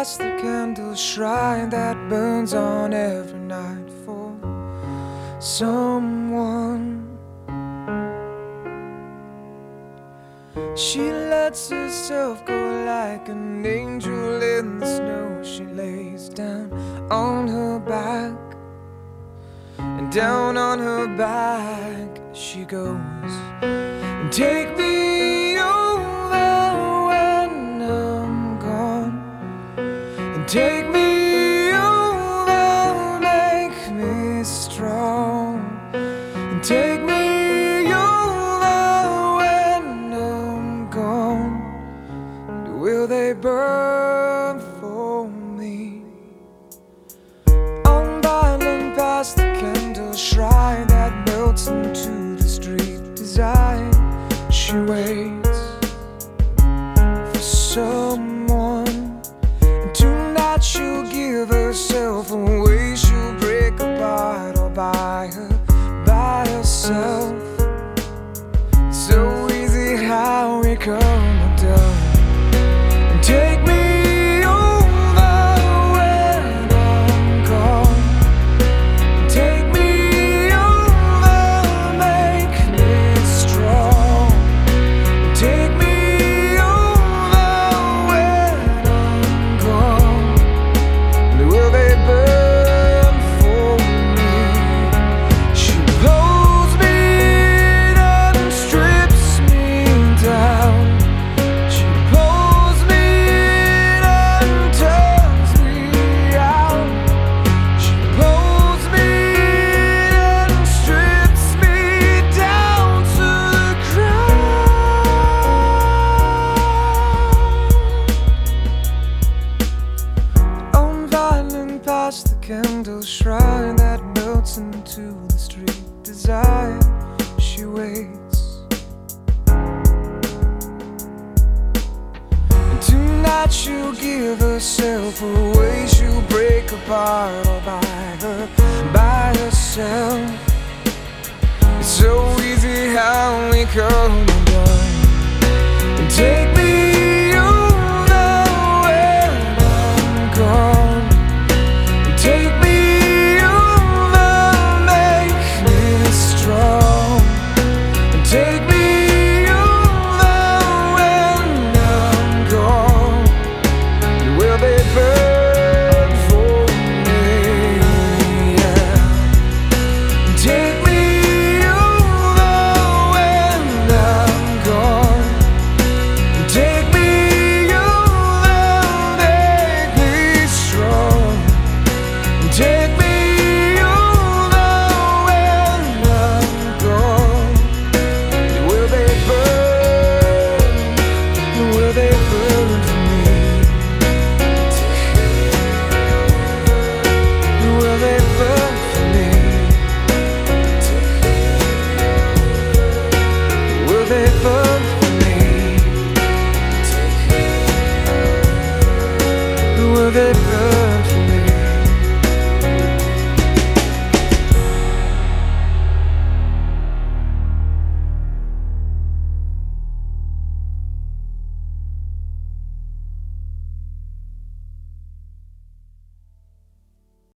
the candle shrine that burns on every night for someone. She lets herself go like an angel in the snow. She lays down on her back, and down on her back she goes. Take me candle shrine that melts into the street design. She waits for someone, tonight she'll give herself away. She'll break apart all by her, by herself. So easy how we come candle shrine that melts into the street design. She waits. And tonight she'll give herself away. She'll break apart all by her, by herself. It's so easy how we come burn?